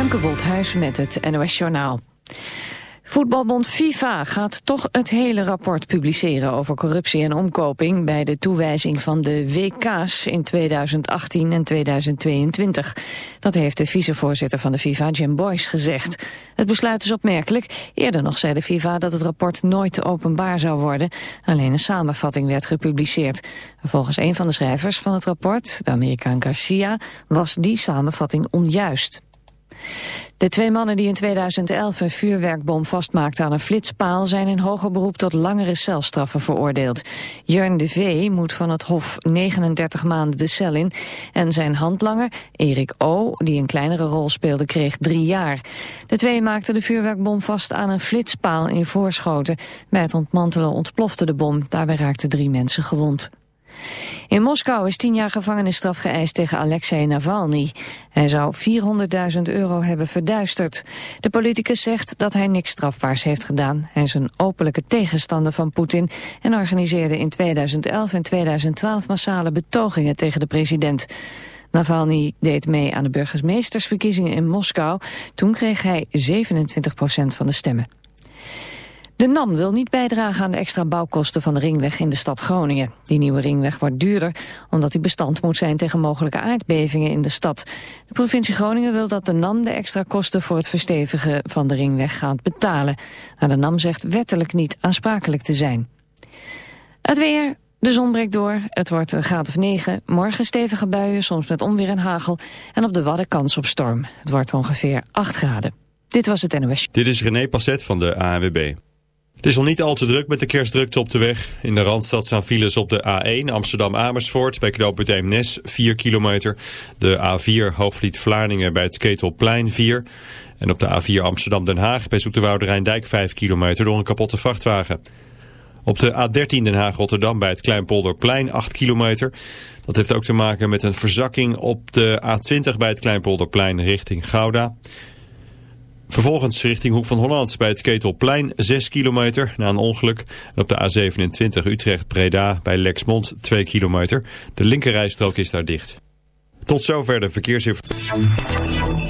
Femke Wolthuis met het NOS Journaal. Voetbalbond FIFA gaat toch het hele rapport publiceren over corruptie en omkoping bij de toewijzing van de WK's in 2018 en 2022. Dat heeft de vicevoorzitter van de FIFA, Jim Boyce, gezegd. Het besluit is opmerkelijk. Eerder nog zei de FIFA dat het rapport nooit openbaar zou worden. Alleen een samenvatting werd gepubliceerd. Volgens een van de schrijvers van het rapport, de Amerikaan Garcia, was die samenvatting onjuist. De twee mannen die in 2011 een vuurwerkbom vastmaakten aan een flitspaal zijn in hoger beroep tot langere celstraffen veroordeeld. Jörn de V. moet van het Hof 39 maanden de cel in en zijn handlanger, Erik O., die een kleinere rol speelde, kreeg drie jaar. De twee maakten de vuurwerkbom vast aan een flitspaal in Voorschoten. Bij het ontmantelen ontplofte de bom, daarbij raakten drie mensen gewond. In Moskou is tien jaar gevangenisstraf geëist tegen Alexei Navalny. Hij zou 400.000 euro hebben verduisterd. De politicus zegt dat hij niks strafbaars heeft gedaan. Hij is een openlijke tegenstander van Poetin... en organiseerde in 2011 en 2012 massale betogingen tegen de president. Navalny deed mee aan de burgemeestersverkiezingen in Moskou. Toen kreeg hij 27% van de stemmen. De NAM wil niet bijdragen aan de extra bouwkosten van de ringweg in de stad Groningen. Die nieuwe ringweg wordt duurder omdat die bestand moet zijn tegen mogelijke aardbevingen in de stad. De provincie Groningen wil dat de NAM de extra kosten voor het verstevigen van de ringweg gaat betalen. Maar de NAM zegt wettelijk niet aansprakelijk te zijn. Het weer, de zon breekt door, het wordt een graad of 9. Morgen stevige buien, soms met onweer en hagel. En op de Wadden kans op storm. Het wordt ongeveer 8 graden. Dit was het NOS. Dit is René Passet van de ANWB. Het is nog niet al te druk met de kerstdrukte op de weg. In de Randstad staan files op de A1 Amsterdam-Amersfoort bij knooppunt Eemnes 4 kilometer. De A4 Hoofdvliet-Vlaardingen bij het Ketelplein 4. En op de A4 Amsterdam-Den Haag bij Zoeterwoude Rijndijk 5 kilometer door een kapotte vrachtwagen. Op de A13 Den Haag-Rotterdam bij het Kleinpolderplein 8 kilometer. Dat heeft ook te maken met een verzakking op de A20 bij het Kleinpolderplein richting Gouda. Vervolgens richting Hoek van Holland bij het Ketelplein 6 kilometer na een ongeluk. En op de A27 Utrecht-Breda bij Lexmond 2 kilometer. De linkerrijstrook is daar dicht. Tot zover de verkeersinformatie.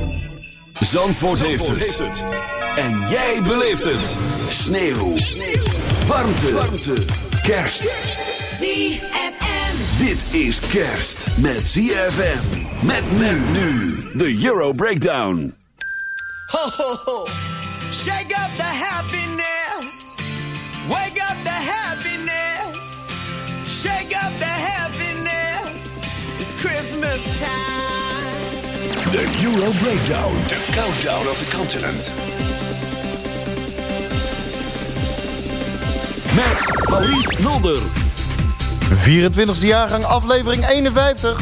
Zandvoort, heeft, het. En jij beleeft het. Sneeuw. Sneeuw. Warmte. Warmte. Kerst. ZFM. Dit is kerst met ZFM. Met men nu. De Euro Breakdown. Ho, ho, ho. Shake up the happiness. Wake up the happiness. Shake up the happiness. It's Christmas time. De Euro Breakdown. De countdown of the continent. Met Maurice Mulder. 24e jaargang, aflevering 51.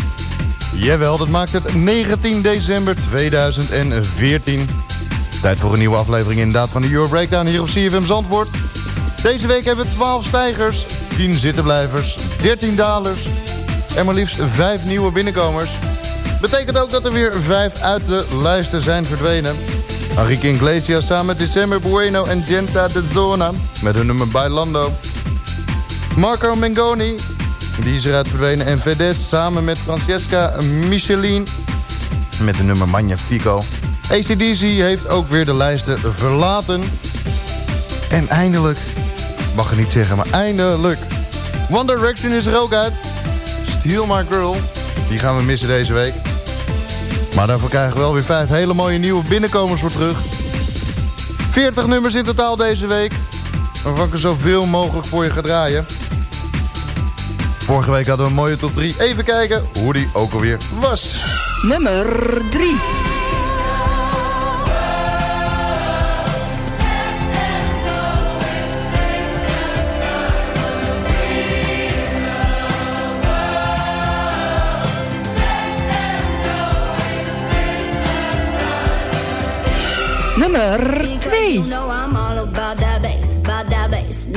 Jawel, dat maakt het 19 december 2014. Tijd voor een nieuwe aflevering inderdaad van de Euro Breakdown hier op CFM Zandvoort. Deze week hebben we 12 stijgers, 10 zittenblijvers, 13 dalers en maar liefst 5 nieuwe binnenkomers. Betekent ook dat er weer 5 uit de lijsten zijn verdwenen. Enrique Iglesias samen met December Bueno en Genta de Zona met hun nummer Bailando. Marco Mengoni, die is eruit verdwenen. En Vedes samen met Francesca Michelin met de nummer Magnifico. ACDC heeft ook weer de lijsten verlaten. En eindelijk, mag ik niet zeggen, maar eindelijk. One Direction is er ook uit. Steal My Girl, die gaan we missen deze week. Maar daarvoor krijgen we wel weer vijf hele mooie nieuwe binnenkomers voor terug. 40 nummers in totaal deze week. Waarvan ik er zoveel mogelijk voor je ga draaien. Vorige week hadden we een mooie top 3. Even kijken hoe die ook alweer was. Nummer 3. Nummer 2.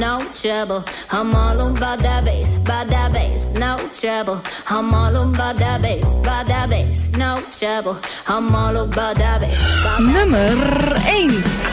no trouble. I'm all about that bass, about that bass, no trouble. I'm all about that bass, about that bass, no trouble. I'm all about that bass. Nummer 1.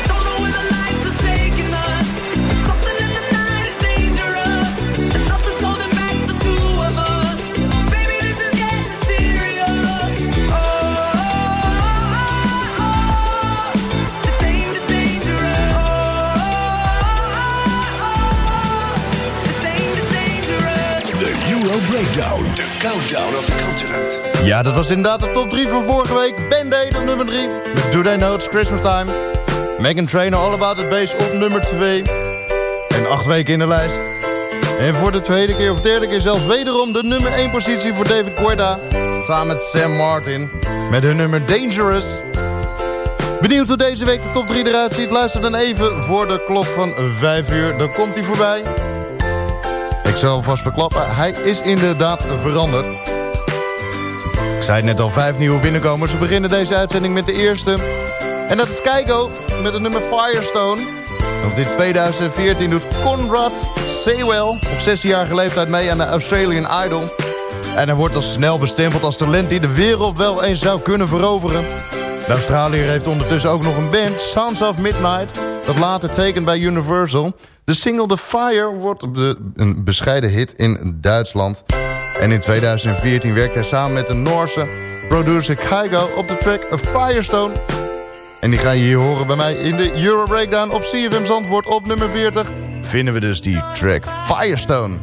Breakdown, de countdown of the continent. Ja, dat was inderdaad de top 3 van vorige week. Band-Aid op nummer 3. Met Do They Know It's Christmas Time. Megan Trainer All About It Bass op nummer 2. En acht weken in de lijst. En voor de tweede keer of derde keer zelfs wederom de nummer 1 positie voor David Guetta. Samen met Sam Martin. Met hun nummer Dangerous. Benieuwd hoe deze week de top 3 eruit ziet? Luister dan even voor de klok van 5 uur. Dan komt hij voorbij. Ik zal vast verklappen, hij is inderdaad veranderd. Ik zei net al, vijf nieuwe binnenkomers. We beginnen deze uitzending met de eerste. En dat is Keiko met het nummer Firestone. Of dit 2014 doet Conrad Sewell op 16-jarige leeftijd mee aan de Australian Idol. En hij wordt al snel bestempeld als talent die de wereld wel eens zou kunnen veroveren. De Australiër heeft ondertussen ook nog een band, Sounds of Midnight... dat later tekent bij Universal... De single The Fire wordt een bescheiden hit in Duitsland. En in 2014 werkte hij samen met de Noorse producer Kygo op de track A Firestone. En die ga je hier horen bij mij in de Euro Breakdown op CFM Zandvoort op nummer 40. Vinden we dus die track Firestone.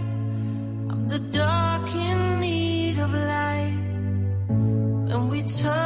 We can dance in desire, or we can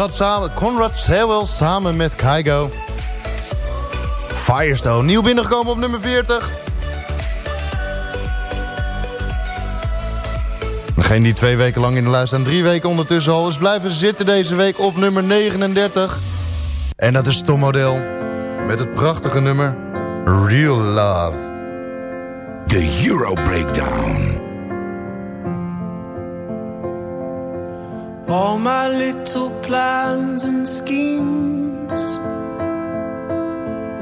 Conrad, samen, Conrad samen met Kygo. Firestone, nieuw binnengekomen op nummer 40. Degene die twee weken lang in de lijst en drie weken ondertussen al is blijven zitten deze week op nummer 39. En dat is Tom Model met het prachtige nummer Real Love. De Euro Breakdown. All my little plans and schemes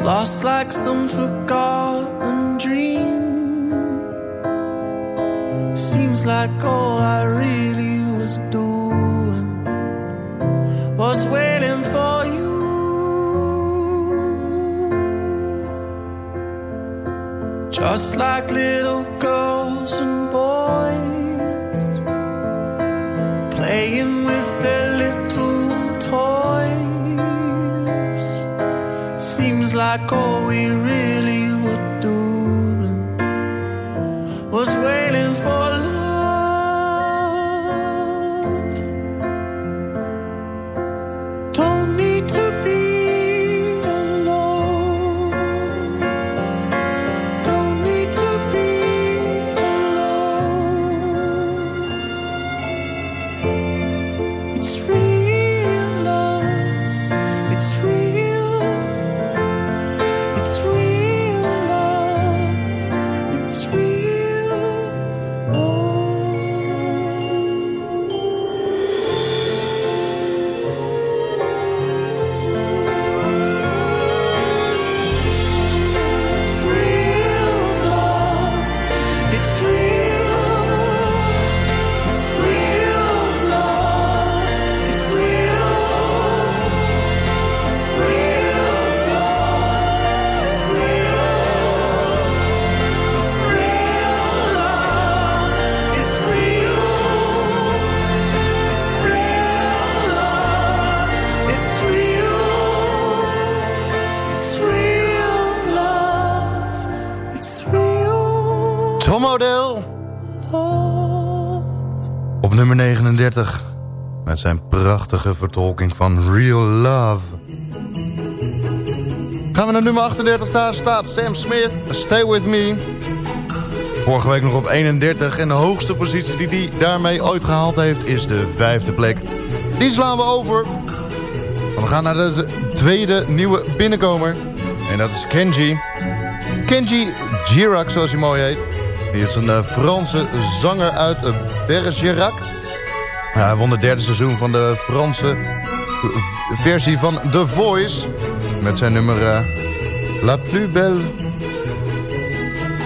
lost like some forgotten dream. Seems like all I really was doing was waiting for you. Just like little girls and like all we really were doing was waiting for love. Don't need to be alone. Don't need to be alone. Zijn prachtige vertolking van Real Love. Gaan we naar nummer 38, daar staat Sam Smith, Stay With Me. Vorige week nog op 31 en de hoogste positie die hij daarmee ooit gehaald heeft is de vijfde plek. Die slaan we over. We gaan naar de tweede nieuwe binnenkomer. En dat is Kenji. Kenji Girac, zoals hij mooi heet. Die is een eh, Franse zanger uit Bergerac. Hij won het derde seizoen van de Franse versie van The Voice. Met zijn nummer eh, La Plus Belle.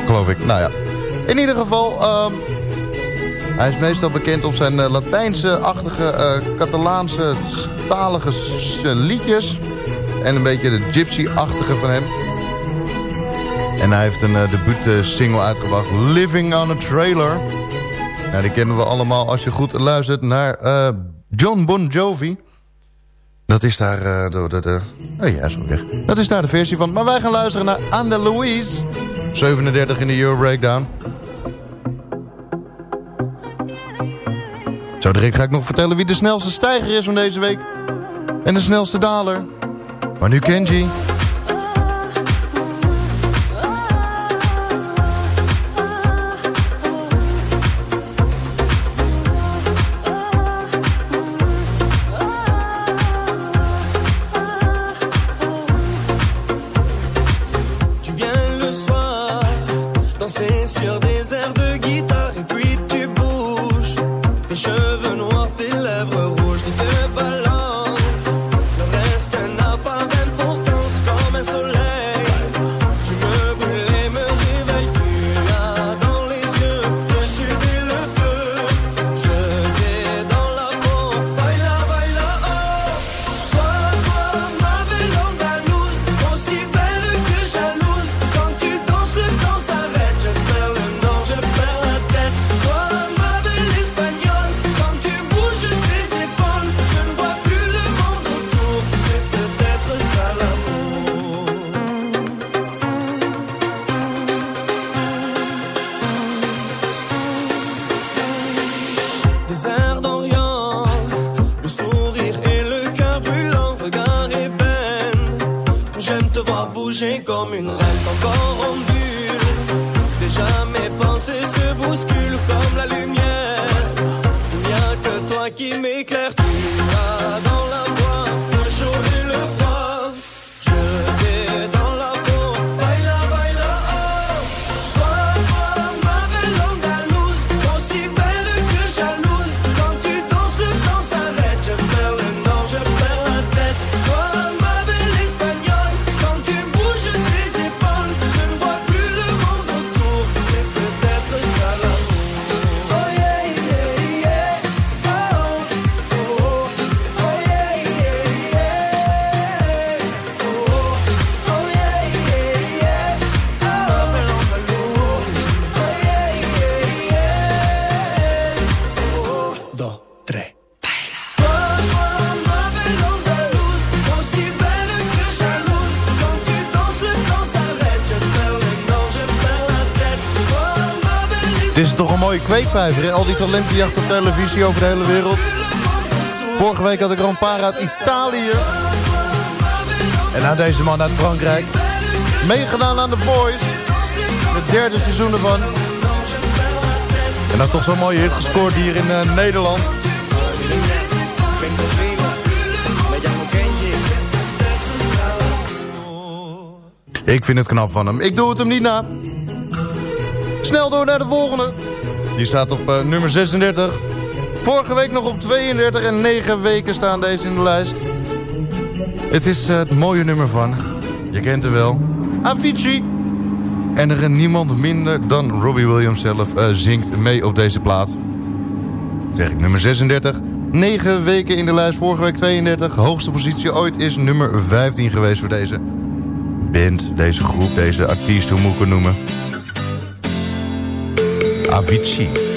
Geloof ik. Nou ja. In ieder geval, ehm, hij is meestal bekend op zijn eh, Latijnse-achtige, eh, Catalaanse, talige liedjes. En een beetje de gypsy-achtige van hem. En hij heeft een uh, debuut-single uitgebracht, Living on a Trailer. Nou, die kennen we allemaal als je goed luistert naar uh, John Bon Jovi. Dat is daar uh, de, de, de... Oh ja, wel weg. Dat is daar de versie van. Maar wij gaan luisteren naar Anne Louise 37 in de Euro Breakdown. Zo direct ga ik nog vertellen wie de snelste stijger is van deze week. En de snelste daler. Maar nu Kenji. Quem qui m'éclaire. Al die talentenjacht op televisie over de hele wereld. Vorige week had ik er een paar uit Italië. En na deze man uit Frankrijk. Meegedaan aan The Voice. Het derde seizoen ervan. En dan toch zo'n mooie hit gescoord hier in eh, Nederland. Ik vind het knap van hem. Ik doe het hem niet na. Snel door naar de volgende. Die staat op eh, nummer 36. Vorige week nog op 32 en 9 weken staan deze in de lijst. Het is eh, het mooie nummer van, je kent hem wel, Avicii. En er niemand minder dan Robbie Williams zelf eh, zingt mee op deze plaat. Zeg ik nummer 36. 9 weken in de lijst, vorige week 32. Hoogste positie ooit is nummer 15 geweest voor deze band, deze groep, deze artiest, hoe moet ik het noemen? Avicii.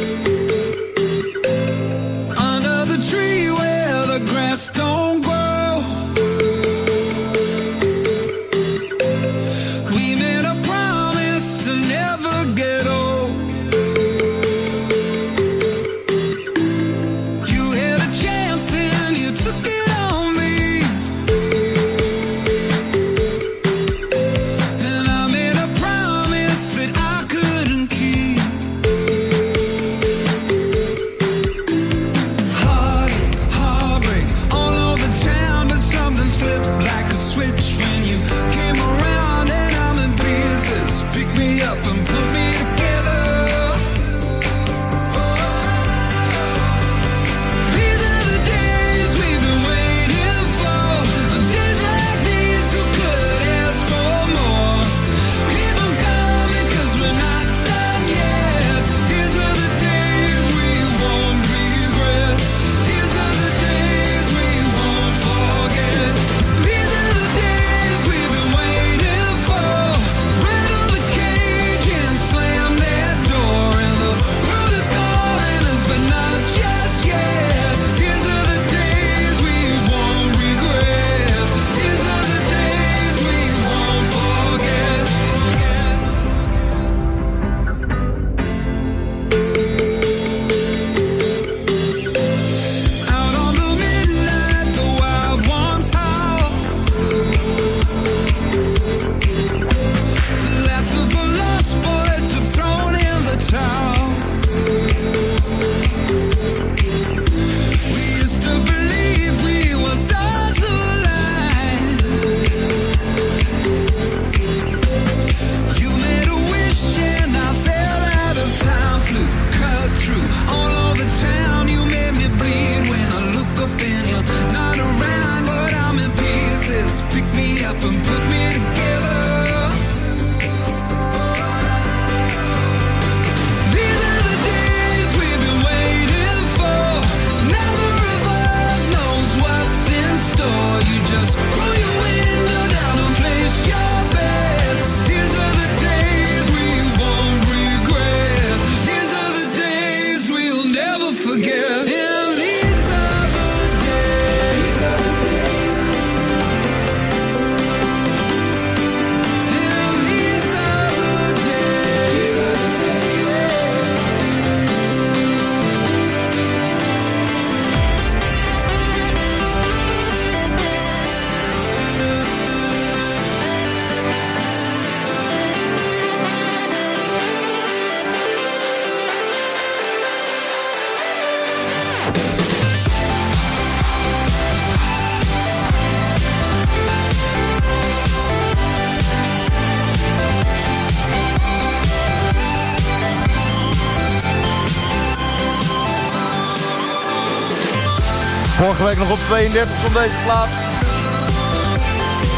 Op 32 van deze plaats.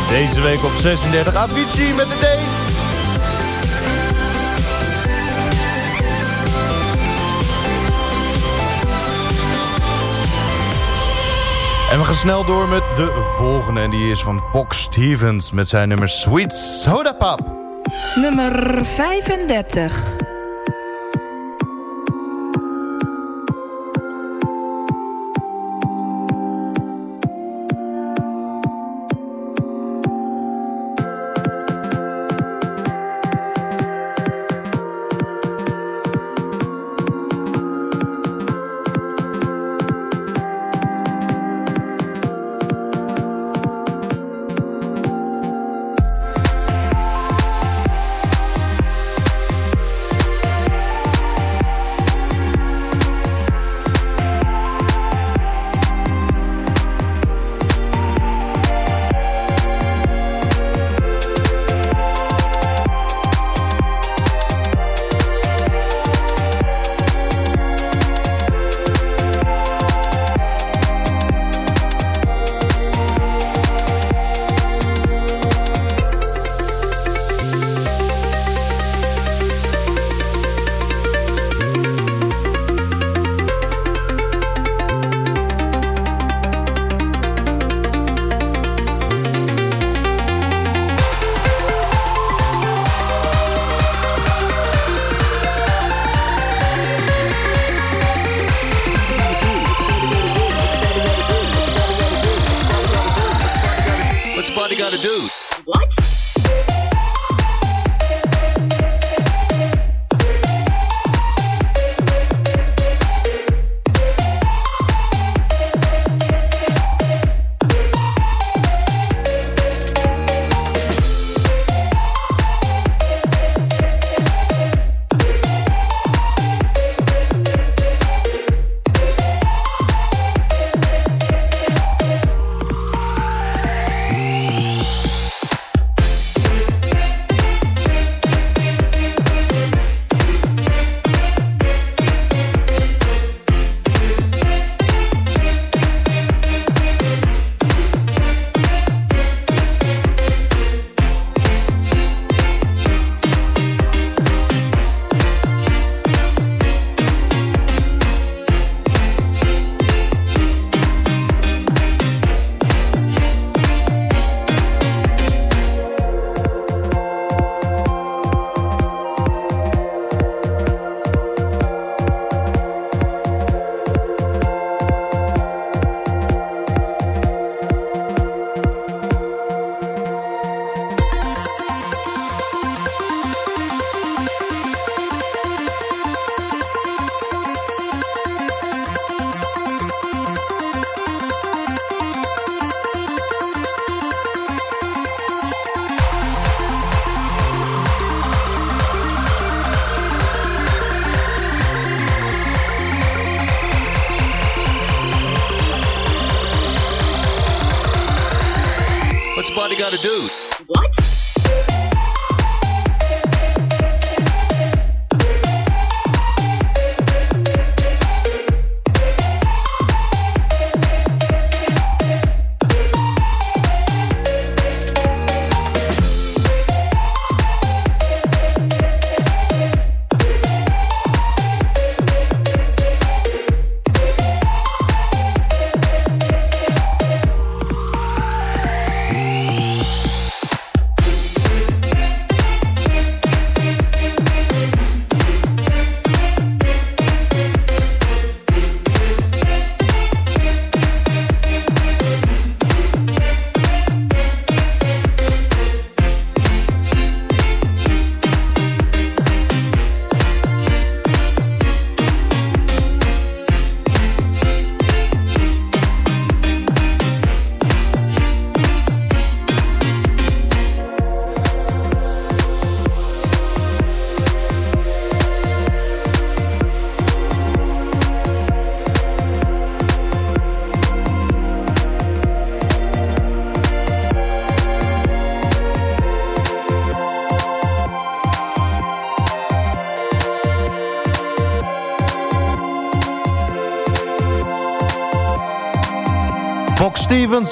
Deze week op 36 Avicii met de D. En we gaan snel door met de volgende. En die is van Fox Stevens met zijn nummer Sweet Soda Pop. Nummer 35.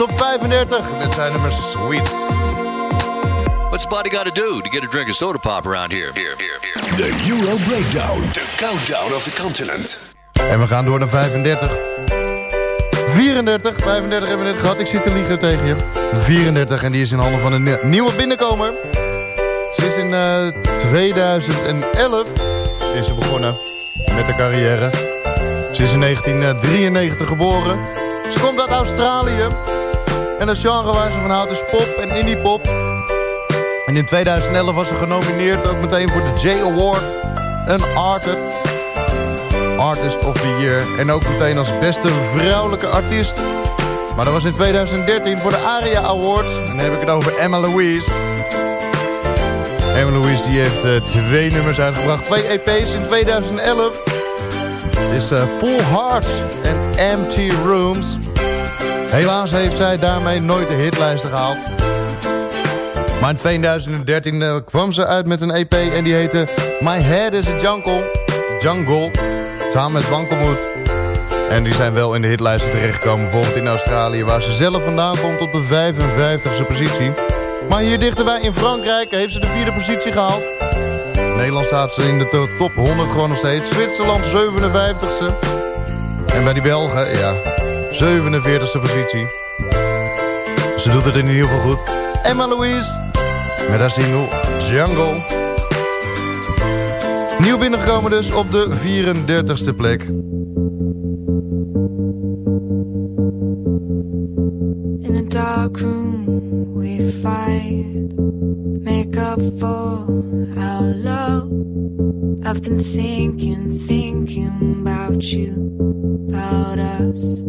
Op 35 met zijn nummer Sweet. What's a body got to do to get a drink of soda pop around here? Here, here, here. De Euro Breakdown. De countdown of the continent. En we gaan door naar 35. 34, 35 hebben we net gehad. Ik zit te liegen tegen je. 34 en die is in handen van een nie- nieuwe binnenkomer. Ze is in eh, 2011 is ze begonnen met de carrière. Ze is in 1993 geboren. Ze komt uit Australië. En het genre waar ze van houdt is pop en indie pop. En in 2011 was ze genomineerd ook meteen voor de J Award. Een artist. Artist of the Year. En ook meteen als beste vrouwelijke artiest. Maar dat was in 2013 voor de ARIA Awards. En dan heb ik het over Emma Louise. Emma Louise die heeft eh, twee nummers uitgebracht. Twee EP's in 2011. Is eh, Full Hearts en Empty Rooms. Helaas heeft zij daarmee nooit de hitlijsten gehaald. Maar in 2013 eh, kwam ze uit met een EP en die heette My Head is a Jungle. Jungle. Samen met Wankelmoed. En die zijn wel in de hitlijsten terechtgekomen. Bijvoorbeeld in Australië, waar ze zelf vandaan komt op de 55e positie. Maar hier dichterbij in Frankrijk heeft ze de vierde positie gehaald. Nederland staat ze in de to- top 100 gewoon nog steeds. Zwitserland 57e. En bij die Belgen, ja, 47e positie. Ze doet het in ieder geval goed. Emma Louise met haar single Jungle. Nieuw binnengekomen dus op de 34e plek. In the dark room we fight, make up for our love. I've been thinking, thinking about you, about us.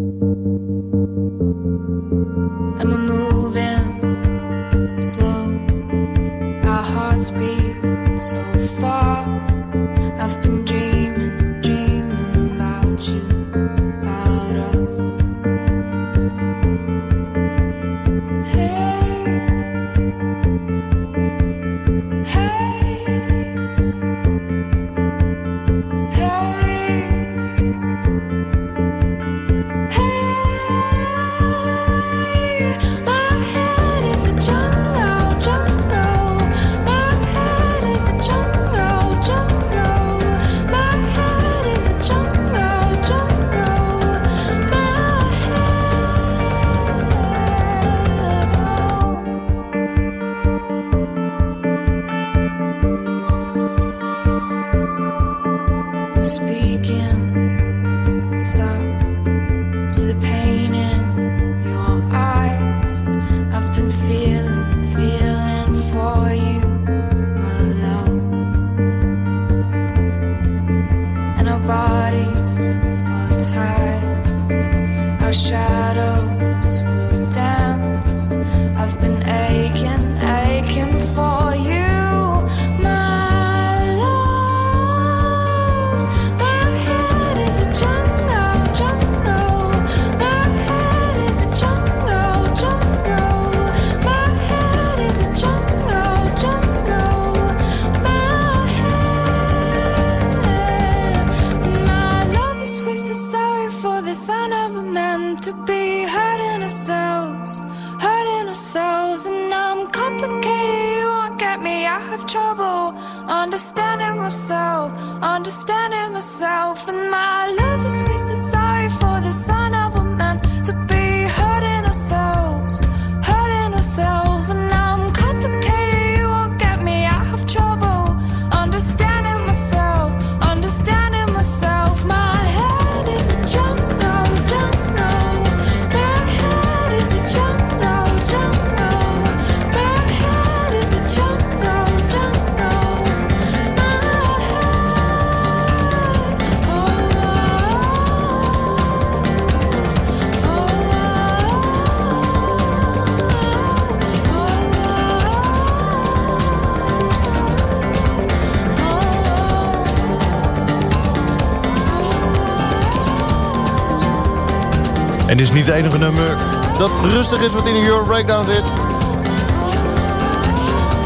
En dit is niet het enige nummer dat rustig is wat in de Euro Breakdown zit.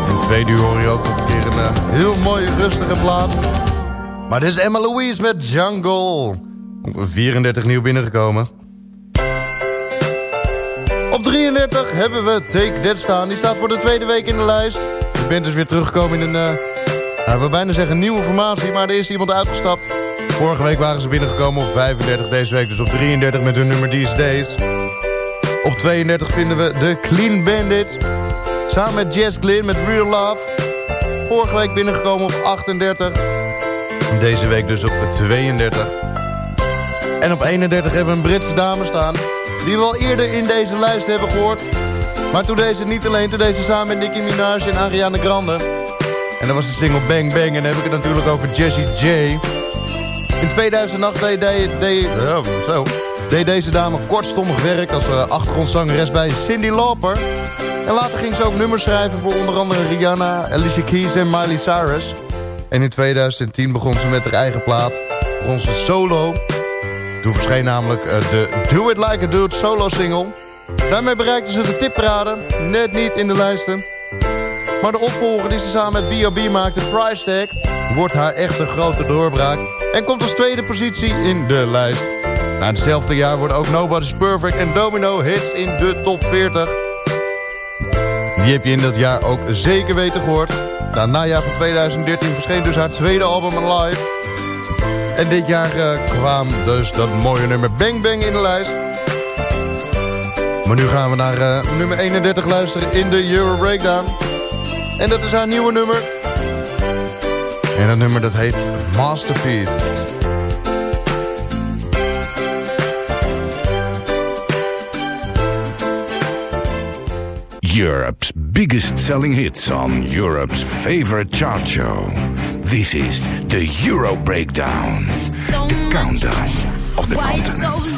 In tweede uur hoor je ook nog een keer een eh, heel mooi rustige plaat. Maar dit is Emma Louise met Jungle. Op 34 nieuw binnengekomen. Op 33 hebben we Take That staan. Die staat voor de tweede week in de lijst. De band is weer teruggekomen in een, uh, nou, ik wil bijna zeggen nieuwe formatie, maar er is iemand uitgestapt. Vorige week waren ze binnengekomen op 35, deze week dus op 33 met hun nummer These Days. Op 32 vinden we de Clean Bandit. Samen met Jess Glynn met Real Love. Vorige week binnengekomen op 38. Deze week dus op 32. En op 31 hebben we een Britse dame staan. Die we al eerder in deze lijst hebben gehoord. Maar toen deze niet alleen, toen deze samen met Nicki Minaj en Ariana Grande. En dat was de single Bang Bang. En dan heb ik het natuurlijk over Jessie J. In 2008 deed, deed, zo, deed deze dame kortstondig werk als uh, achtergrondzangeres bij Cindy Lauper. En later ging ze ook nummers schrijven voor onder andere Rihanna, Alicia Keys en Miley Cyrus. En in 2010 begon ze met haar eigen plaat, ze solo. Toen verscheen namelijk uh, de Do It Like a Dude solo single. Daarmee bereikte ze de tipparade, net niet in de lijsten. Maar de opvolger die ze samen met B.O.B. maakte, Price Tag, wordt haar echte grote doorbraak. En komt als tweede positie in de lijst. Na hetzelfde jaar worden ook Nobody's Perfect en Domino hits in de top 40. Die heb je in dat jaar ook zeker weten gehoord. Na het najaar van 2013 verscheen dus haar tweede album live. En dit jaar uh, kwam dus dat mooie nummer Bang Bang in de lijst. Maar nu gaan we naar uh, nummer 31 luisteren in de Euro Breakdown. En dat is haar nieuwe nummer. En dat nummer dat heet Masterpiece. Europe's biggest selling hits on Europe's favorite chart show. This is the Euro Breakdown. the countdown of the continent.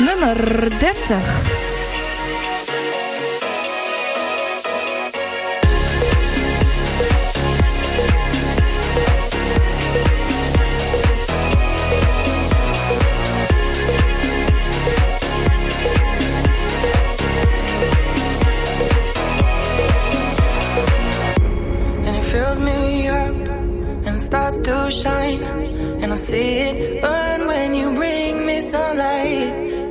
Nummer 30. and it fills me up and it starts to shine and I see it burn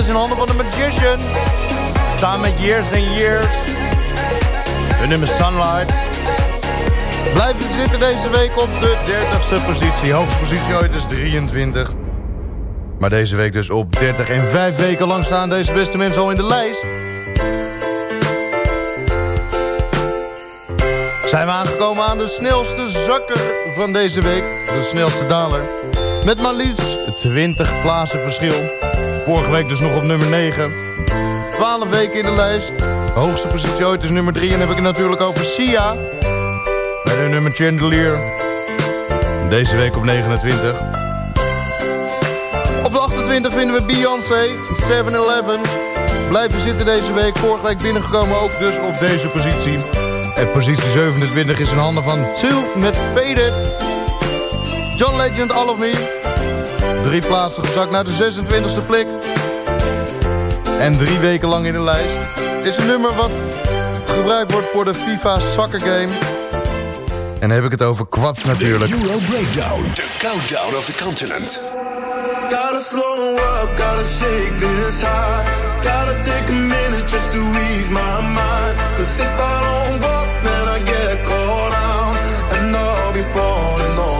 is in handen van de Magician. Samen met Years and Years. De nummer Sunlight. Blijven zitten deze week op de 30ste positie. Hoogste positie ooit is 23. Maar deze week dus op 30. En vijf weken lang staan deze beste mensen al in de lijst. Zijn we aangekomen aan de snelste zakker van deze week. De snelste daler. Met maar liefst 20 plaatsen verschil. Vorige week dus nog op nummer 9. 12 weken in de lijst. De hoogste positie ooit is nummer 3. En dan heb ik het natuurlijk over Sia. Bij de nummer Chandelier. Deze week op 29. Op de 28 vinden we Beyoncé. 7-Eleven. Blijven zitten deze week. Vorige week binnengekomen ook dus op deze positie. En positie 27 is in handen van Two met Faded. John Legend, All of Me. Drie plaatsen gezakt naar de 26e plek. En drie weken lang in de lijst. Is een nummer wat gebruikt wordt voor de FIFA Soccer Game. En dan heb ik het over Kwaps natuurlijk. Euro Breakdown. The countdown of the continent. Gotta slow up, gotta shake this high. Gotta take a minute just to ease my mind. Cause if I don't walk, then I get caught out. And I'll be falling all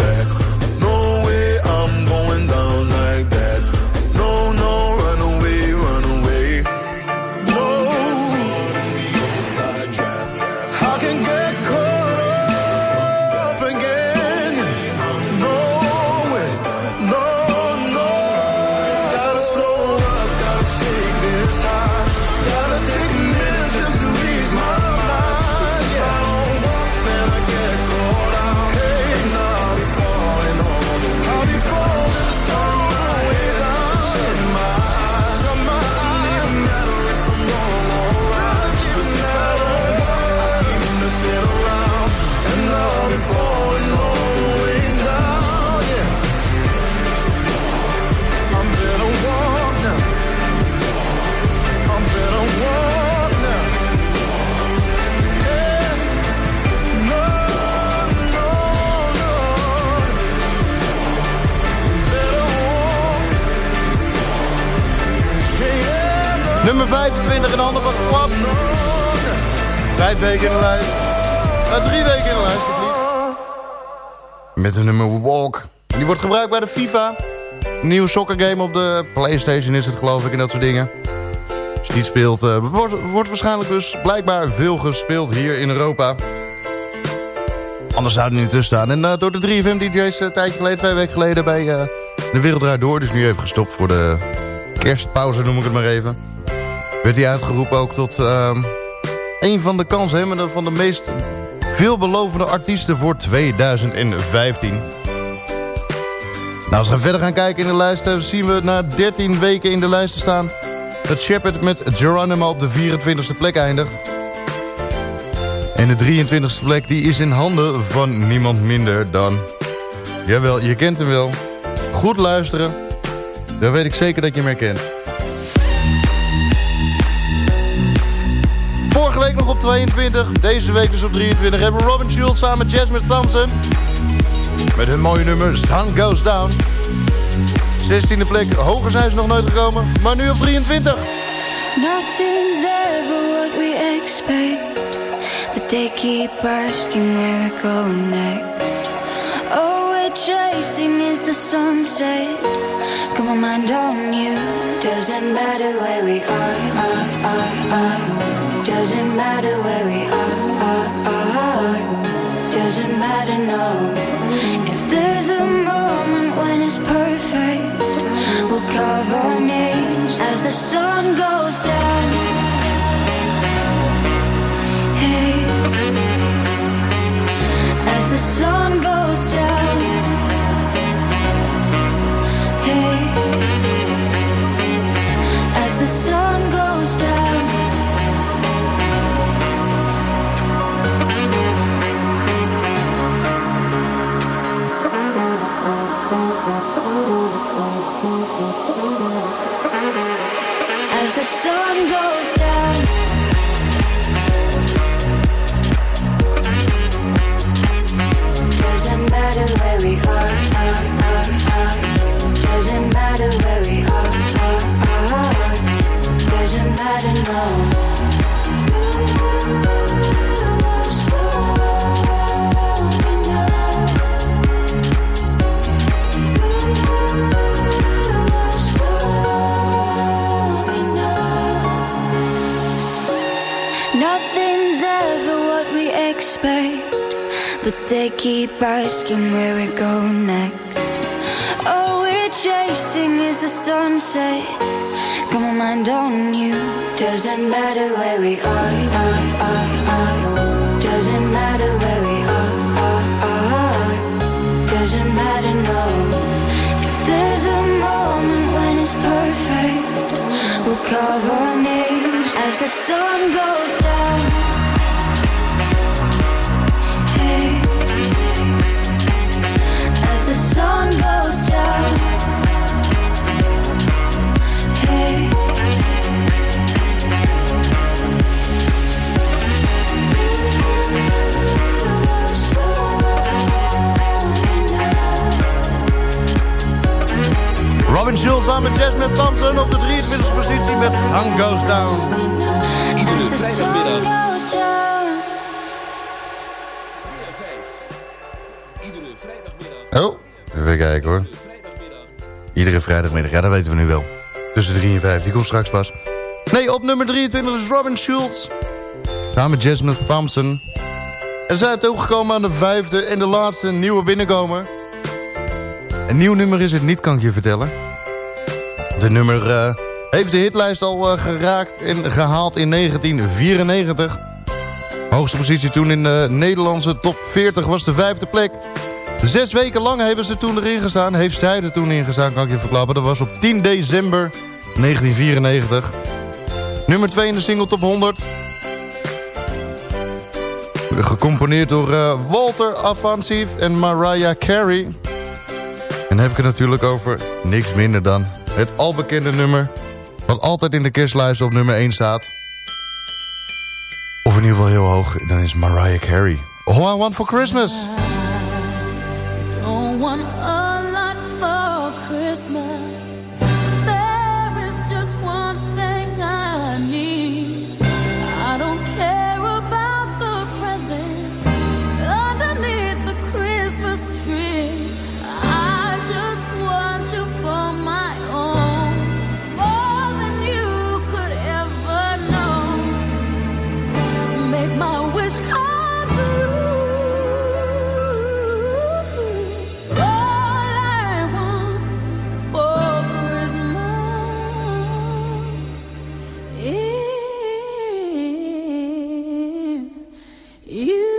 Nummer 25 in handen van Kwap. Vijf weken in de lijst. Na drie weken in de lijst? Met de nummer Walk. Die wordt gebruikt bij de FIFA. Een nieuwe soccergame op de Playstation is het geloof ik en dat soort dingen. Als je die speelt, eh, wordt, wordt waarschijnlijk dus blijkbaar veel gespeeld hier in Europa. Anders zou het niet tussen staan. En eh, door de 3FM DJ's een tijdje geleden, twee weken geleden bij eh, De Wereld Draait Door. Dus nu even gestopt voor de kerstpauze noem ik het maar even. Werd hij uitgeroepen ook tot ehm, een van de kanshebbenden van de meest veelbelovende artiesten voor 2015. Nou, als we verder gaan kijken in de lijst, eh, zien we na 13 weken in de lijst te staan... dat Shepard met Geronimo op de 24e plek eindigt. En de 23e plek die is in handen van niemand minder dan... Jawel, je kent hem wel. Goed luisteren. Dan weet ik zeker dat je hem herkent. 22. Deze week dus op 23 hebben we Robin Schulz samen met Jasmine Thompson. Met hun mooie nummer Sun Goes Down. 16e plek, hoger zijn ze nog nooit gekomen. Maar nu op 23. Nothing's ever what we expect, but they keep asking where we're going next. All we're chasing is the sunset. Got my mind on you. Doesn't matter where we are, are, are, are. Doesn't matter where we are, are, are. Doesn't matter, no. If there's a moment when it's perfect, we'll carve our names as the sun goes down. Hey, Robin Schulz samen met Jasmine Thompson op de 23e positie met Sun Goes Down. Iedere vrijdagmiddag. Oh, even kijken hoor. Iedere vrijdagmiddag, ja dat weten we nu wel. Tussen 3 en 5, die komt straks pas. Nee, op nummer 23 is Robin Schulz. Samen met Jasmine Thompson. En zij zijn toegekomen aan de vijfde en de laatste nieuwe binnenkomer. Een nieuw nummer is het niet, kan ik je vertellen. De nummer eh, heeft de hitlijst al eh, geraakt en gehaald in 1994. Hoogste positie toen in de Nederlandse top 40 was de vijfde plek. Zes weken lang hebben ze toen erin gestaan. Heeft zij er toen in gestaan, kan ik je verklappen. Dat was op 10 december 1994. Nummer 2 in de single top 100. Gecomponeerd door eh, Walter Afansief en Mariah Carey. En dan heb ik het natuurlijk over niks minder dan het albekende nummer... wat altijd in de kerstlijst op nummer 1 staat. Of in ieder geval heel hoog, dan is Mariah Carey. All I Want For Christmas. Don't want a lot for Christmas. You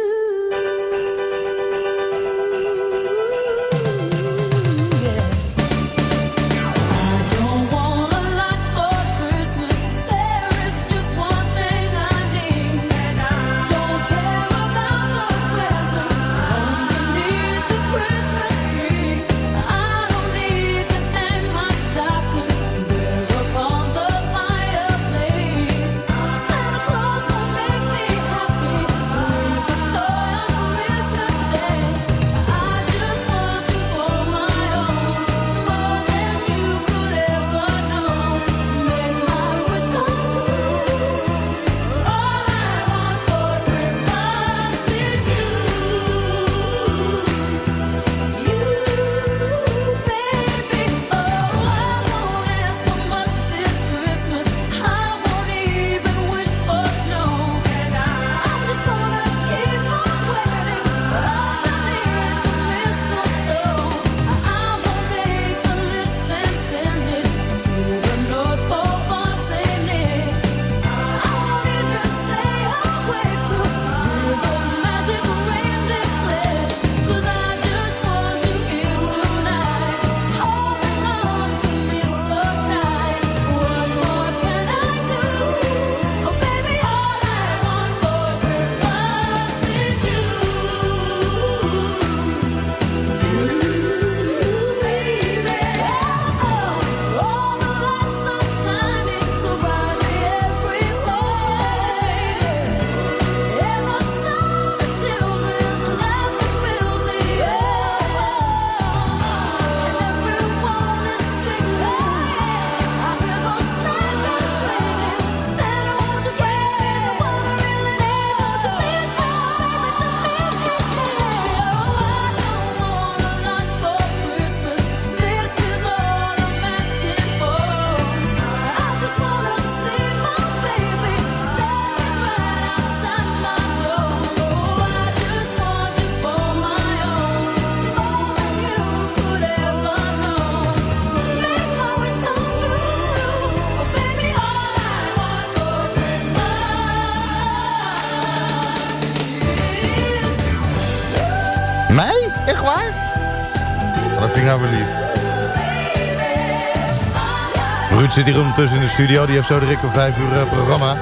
Zit hier ondertussen in de studio. Die heeft zo direct een 5 uur eh, programma.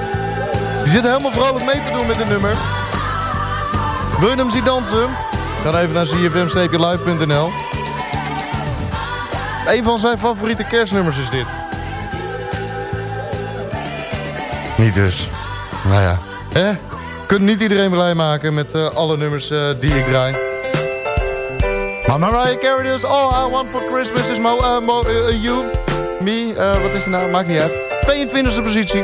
Die zit helemaal vrolijk mee te doen met dit nummer. Wil je hem zien dansen? Ga even naar cfm-live.nl. Een van zijn favoriete kerstnummers is dit. Niet dus. Nou ja. Hè? Kunt niet iedereen blij maken met eh, alle nummers eh, die ik draai. Maar Mariah Carey dus. All I want for Christmas is mo, eh, you. Me. eh, wat is het nou? Maakt niet uit. 22e positie.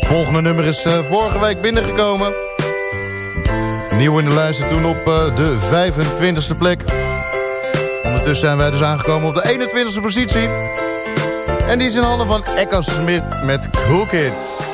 Volgende nummer is eh, vorige week binnengekomen. Nieuw in de lijst en toen op eh, de 25e plek. Ondertussen zijn wij dus aangekomen op de 21e positie. En die is in handen van Echo Smith met Cool Kids.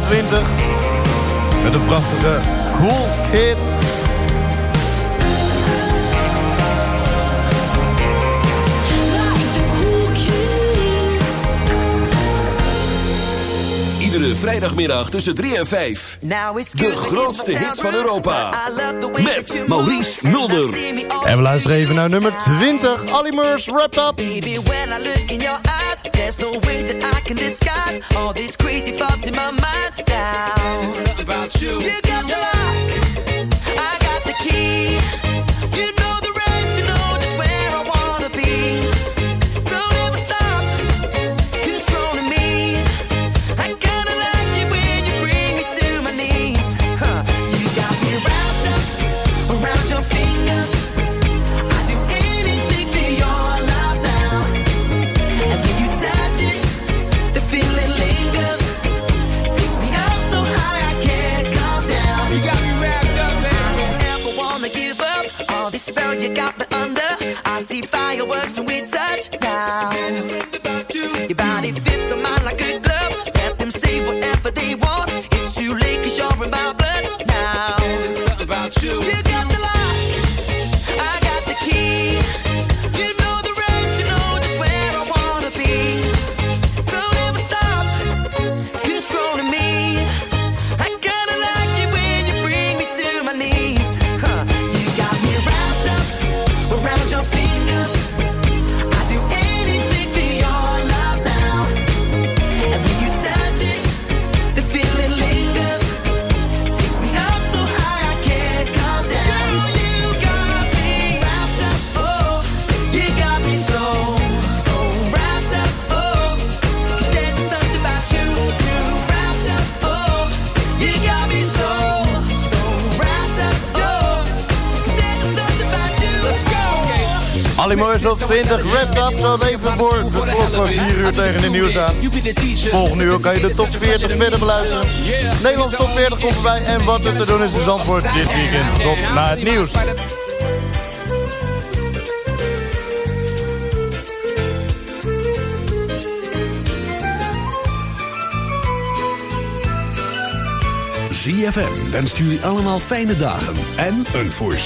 20 Met een prachtige Cool Hit, Iedere vrijdagmiddag tussen 3 en 5. De grootste hit van Europa. Met Maurice Mulder. En we luisteren even naar nummer 20. Alimers Wrapped Up. There's no way that I can disguise all these crazy thoughts in my mind now. It's something about you. You Wrapped Up. Dan even voor de klok van 4 uur tegen de nieuws aan. Volgende uur kan je de top 40 verder beluisteren. Nederlands top 40 komt erbij. En wat er te doen is in Zandvoort dit weekend. Tot na het nieuws. ZFM wenst jullie allemaal fijne dagen en een voorstel.